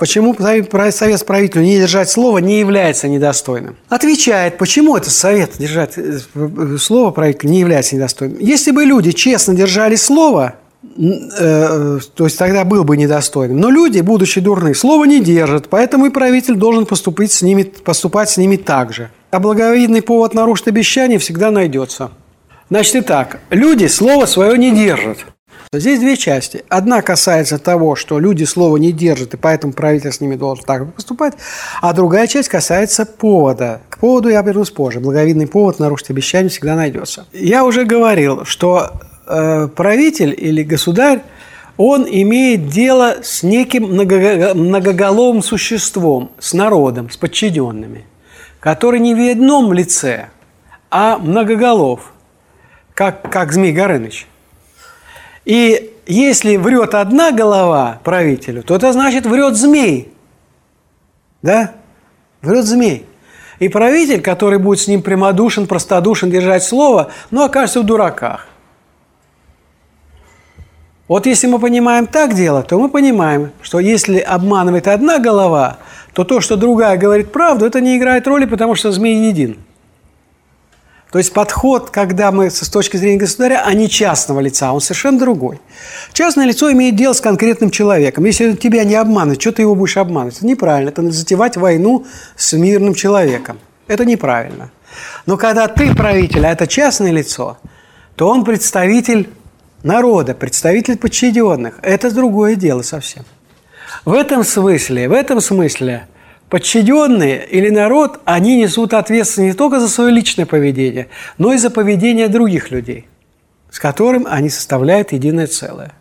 Почему совет правителю не держать слово не является недостойным? Отвечает, почему это совет держать э, слово правителю не является недостойным. Если бы люди честно держали слово, э, то есть тогда был бы недостойным. Но люди, будучи дурны, слово не держат, поэтому и правитель должен поступить с ними, поступать с ними так же. А благовидный повод нарушить обещание всегда найдется. Значит, и так, люди слово свое не держат. Здесь две части. Одна касается того, что люди слова не держат, и поэтому правитель с ними должен так поступать. А другая часть касается повода. К поводу я вернусь позже. Благовидный повод нарушить обещание всегда найдется. Я уже говорил, что э, правитель или государь, он имеет дело с неким многоголовым существом, с народом, с подчиненными, который не в одном лице, а многоголов, как, как Змей Горыныч. И если врет одна голова правителю, то это значит врет змей. Да? Врет змей. И правитель, который будет с ним прямодушен, простодушен, держать слово, ну, окажется в дураках. Вот если мы понимаем так дело, то мы понимаем, что если обманывает одна голова, то то, что другая говорит правду, это не играет роли, потому что змей един. То есть подход, когда мы с точки зрения государя, а не частного лица, он совершенно другой. Частное лицо имеет дело с конкретным человеком. Если тебя не обманывают, что ты его будешь обманывать? Это неправильно. Это затевать войну с мирным человеком. Это неправильно. Но когда ты правитель, а это частное лицо, то он представитель народа, представитель подчиненных. Это другое дело совсем. В этом смысле, в этом смысле – подчиненные или народ, они несут ответственность не только за свое личное поведение, но и за поведение других людей, с которым они составляют единое целое.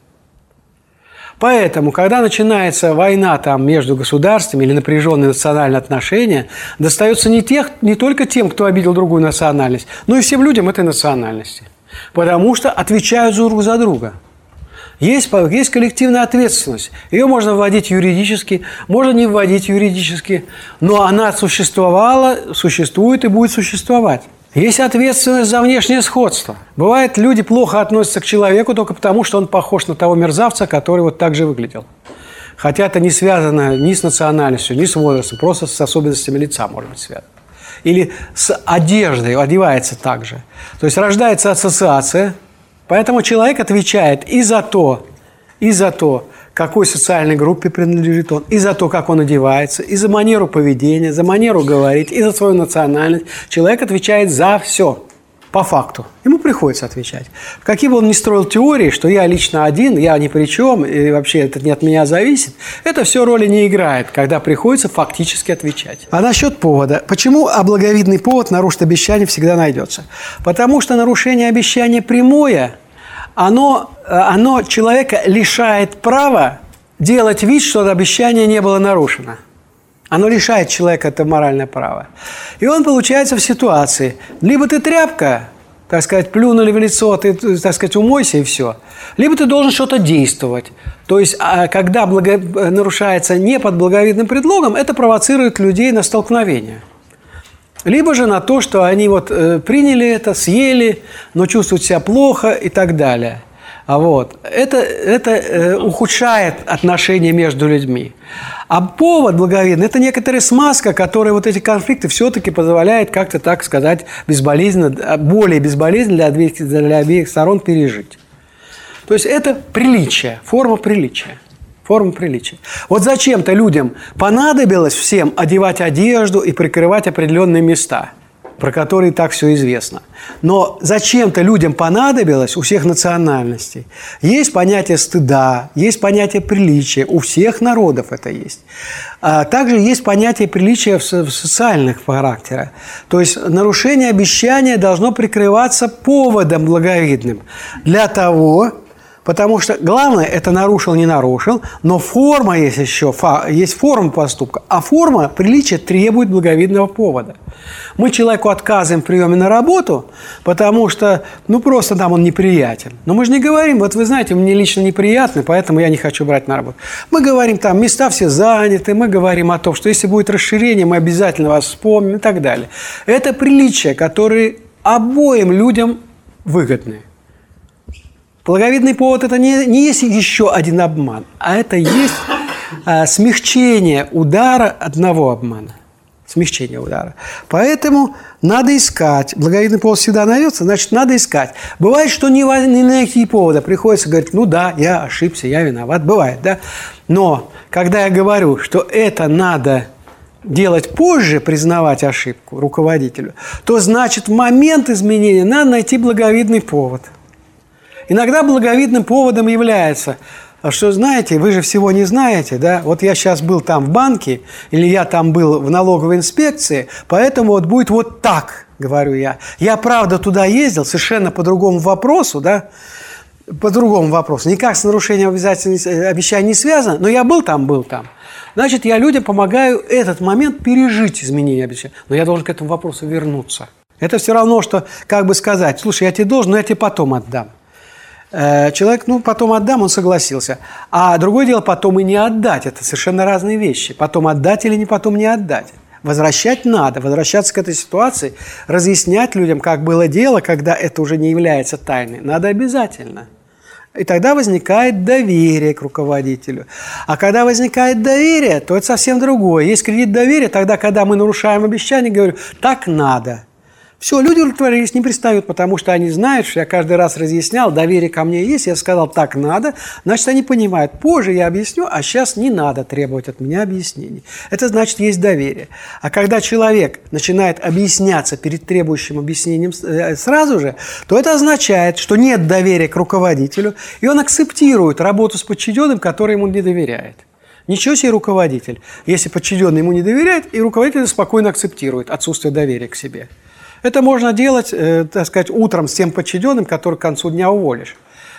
Поэтому, когда начинается война там, между государствами или напряженные национальные отношения, достается не, тех, не только тем, кто обидел другую национальность, но и всем людям этой национальности. Потому что отвечают друг за друга – есть, есть коллективная ответственность. Ее можно вводить юридически, можно не вводить юридически, но она существовала, существует и будет существовать. Есть ответственность за внешнее сходство. Бывает, люди плохо относятся к человеку только потому, что он похож на того мерзавца, который вот так же выглядел. Хотя это не связано ни с национальностью, ни с возрастом, просто с особенностями лица может быть связано. Или с одеждой, одевается так же. То есть рождается ассоциация – Поэтому человек отвечает и за то, и за то, какой социальной группе принадлежит он, и за то, как он одевается, и за манеру поведения, за манеру говорить, и за свою национальность. Человек отвечает за все по факту. Ему приходится отвечать. Какие бы он ни строил теории, что я лично один, я ни при чем, и вообще это не от меня зависит, это все роли не играет, когда приходится фактически отвечать. А насчет повода. Почему облаговидный повод нарушить обещание всегда найдется? Потому что нарушение обещания прямое, оно, оно человека лишает права делать вид, что обещание не было нарушено – оно лишает человека это моральное право. И он получается в ситуации, либо ты тряпка, так сказать, плюнули в лицо, ты, так сказать, умойся и все. Либо ты должен что-то действовать. То есть, а когда благо... нарушается не под благовидным предлогом, это провоцирует людей на столкновение. Либо же на то, что они вот э, приняли это, съели, но чувствуют себя плохо и так далее. А вот. Это, это э, ухудшает отношения между людьми. А повод благовидный – это некоторая смазка, которая вот эти конфликты все-таки позволяет как-то, так сказать, безболезненно, более безболезненно для обеих, для обеих сторон пережить. То есть это приличие, форма приличия. Форма приличия. Вот зачем-то людям понадобилось всем одевать одежду и прикрывать определенные места – про который так все известно. Но зачем-то людям понадобилось у всех национальностей. Есть понятие стыда, есть понятие приличия, у всех народов это есть. А также есть понятие приличия в социальных характера. То есть нарушение обещания должно прикрываться поводом благовидным для того, Потому что главное, это нарушил, не нарушил, но форма есть еще, есть форма поступка, а форма приличия требует благовидного повода. Мы человеку отказываем в приеме на работу, потому что, ну, просто там он неприятен. Но мы же не говорим, вот вы знаете, мне лично неприятно, поэтому я не хочу брать на работу. Мы говорим, там, места все заняты, мы говорим о том, что если будет расширение, мы обязательно вас вспомним и так далее. Это приличия, которые обоим людям выгодны. Благовидный повод – это не, не есть еще один обман, а это есть а, смягчение удара одного обмана. Смягчение удара. Поэтому надо искать. Благовидный повод всегда найдется, значит, надо искать. Бывает, что не, не найти повода. Приходится говорить, ну да, я ошибся, я виноват. Бывает, да? Но когда я говорю, что это надо делать позже, признавать ошибку руководителю, то значит в момент изменения надо найти благовидный повод. Иногда благовидным поводом является а что знаете, вы же всего не знаете, да? Вот я сейчас был там в банке, или я там был в налоговой инспекции, поэтому вот будет вот так, говорю я. Я, правда, туда ездил совершенно по другому вопросу, да? По другому вопросу. Никак с нарушением обещаний не связано, но я был там, был там. Значит, я людям помогаю этот момент пережить изменение обещаний. Но я должен к этому вопросу вернуться. Это все равно, что как бы сказать, слушай, я тебе должен, но я тебе потом отдам. Э, человек, ну, потом отдам, он согласился. А другое дело, потом и не отдать. Это совершенно разные вещи. Потом отдать или не потом не отдать. Возвращать надо, возвращаться к этой ситуации, разъяснять людям, как было дело, когда это уже не является тайной. Надо обязательно. И тогда возникает доверие к руководителю. А когда возникает доверие, то это совсем другое. Есть кредит доверия тогда, когда мы нарушаем обещание, говорю, так надо – все, люди удовлетворились, не пристают, потому что они знают, что я каждый раз разъяснял, доверие ко мне есть, я сказал, так надо, значит, они понимают, позже я объясню, а сейчас не надо требовать от меня объяснений. Это значит, есть доверие. А когда человек начинает объясняться перед требующим объяснением э, сразу же, то это означает, что нет доверия к руководителю, и он акцептирует работу с подчиненным, который ему не доверяет. Ничего себе руководитель, если подчиненный ему не доверяет, и руководитель спокойно акцептирует отсутствие доверия к себе. Это можно делать, э, так сказать, утром с тем подчиненным, который к концу дня уволишь.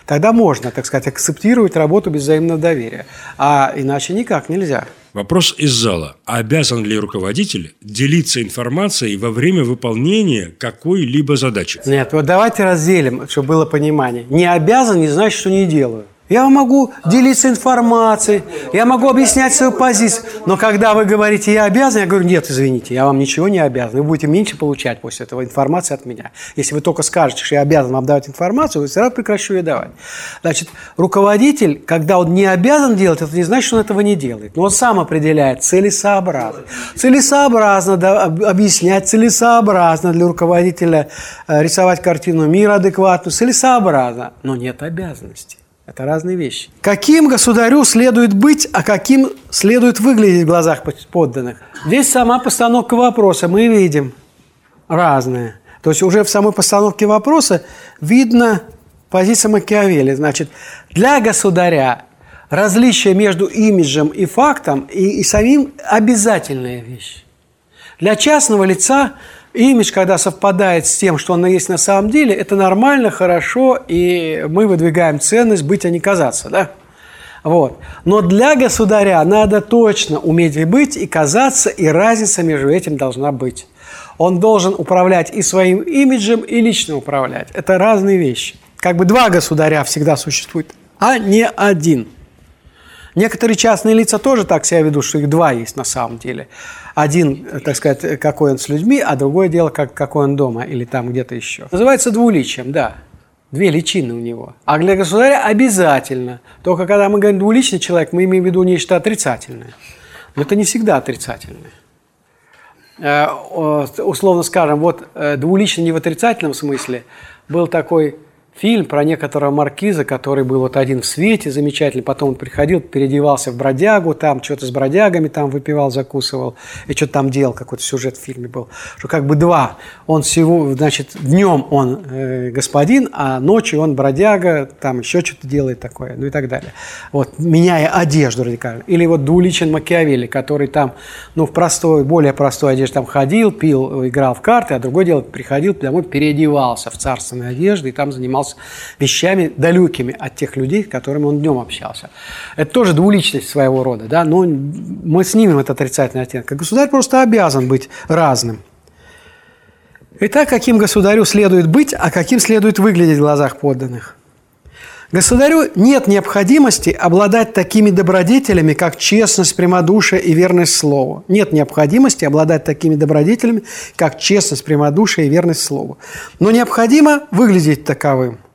Тогда можно, так сказать, акцептировать работу без взаимного доверия. А иначе никак нельзя. Вопрос из зала. Обязан ли руководитель делиться информацией во время выполнения какой-либо задачи? Нет, вот давайте разделим, чтобы было понимание. Не обязан не значит, что не делаю. Я могу делиться информацией, я могу объяснять свою позицию. Но когда вы говорите, я обязан, я говорю, нет, извините, я вам ничего не обязан. Вы будете меньше получать после этого информации от меня. Если вы только скажете, что я обязан вам давать информацию, вы сразу прекращу ее давать. Значит, руководитель, когда он не обязан делать, это не значит, что он этого не делает. Но он сам определяет целесообразно. Целесообразно да, объяснять, целесообразно для руководителя э, рисовать картину мира адекватную, целесообразно, но нет обязанности. Это разные вещи. Каким государю следует быть, а каким следует выглядеть в глазах подданных? Здесь сама постановка вопроса мы видим разная. То есть уже в самой постановке вопроса видно позиция Макиавелли. Значит, для государя различие между имиджем и фактом и, и самим обязательная вещь. Для частного лица имидж, когда совпадает с тем, что он есть на самом деле, это нормально, хорошо, и мы выдвигаем ценность быть, а не казаться, да? Вот. Но для государя надо точно уметь быть и казаться, и разница между этим должна быть. Он должен управлять и своим имиджем, и лично управлять. Это разные вещи. Как бы два государя всегда существуют, а не один – Некоторые частные лица тоже так себя ведут, что их два есть на самом деле. Один, так сказать, какой он с людьми, а другое дело, как, какой он дома или там где-то еще. Называется двуличием, да. Две личины у него. А для государя обязательно. Только когда мы говорим двуличный человек, мы имеем в виду нечто отрицательное. Но это не всегда отрицательное. Э, условно скажем, вот э, двуличный не в отрицательном смысле. Был такой фильм про некоторого маркиза, который был вот один в свете, замечательный. Потом он приходил, переодевался в бродягу, там что-то с бродягами там выпивал, закусывал, и что-то там делал, какой-то сюжет в фильме был. Что как бы два. Он всего, значит, днем он э, господин, а ночью он бродяга, там еще что-то делает такое, ну и так далее. Вот, меняя одежду радикально. Или вот двуличен Макиавелли, который там, ну, в простой, более простой одежде там ходил, пил, играл в карты, а другое дело, приходил домой, переодевался в царственной одежды и там занимался вещами далекими от тех людей, с которыми он днем общался. Это тоже двуличность своего рода, да, но мы снимем этот отрицательный оттенок. Государь просто обязан быть разным. Итак, каким государю следует быть, а каким следует выглядеть в глазах подданных? Государю нет необходимости обладать такими добродетелями, как честность, прямодушие и верность слову. Нет необходимости обладать такими добродетелями, как честность, прямодушие и верность слову. Но необходимо выглядеть таковым –